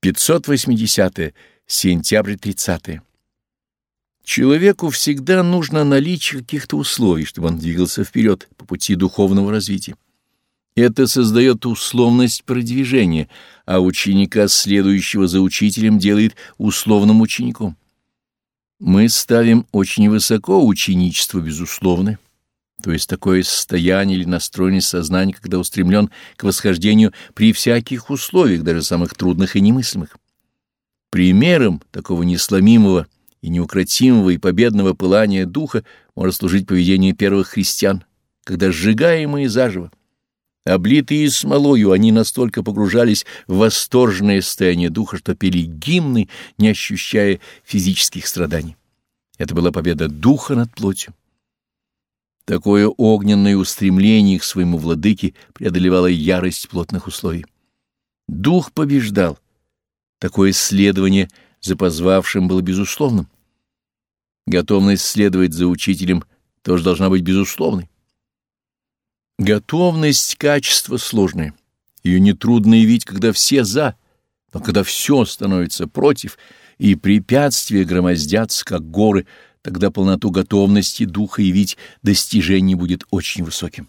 580. -е. Сентябрь 30. -е. Человеку всегда нужно наличие каких-то условий, чтобы он двигался вперед по пути духовного развития. Это создает условность продвижения, а ученика, следующего за учителем, делает условным учеником. Мы ставим очень высоко ученичество безусловное, то есть такое состояние или настроенность сознания, когда устремлен к восхождению при всяких условиях, даже самых трудных и немыслимых. Примером такого несломимого и неукротимого и победного пылания духа может служить поведение первых христиан, когда сжигаемые заживо, облитые смолою, они настолько погружались в восторженное состояние духа, что пели гимны, не ощущая физических страданий. Это была победа духа над плотью. Такое огненное устремление к своему владыке преодолевало ярость плотных условий. Дух побеждал. Такое следование — за позвавшим было безусловным. Готовность следовать за учителем тоже должна быть безусловной. Готовность — качество сложное. Ее нетрудно явить, когда все «за», но когда все становится против, и препятствия громоздятся, как горы, тогда полноту готовности духа явить достижение будет очень высоким.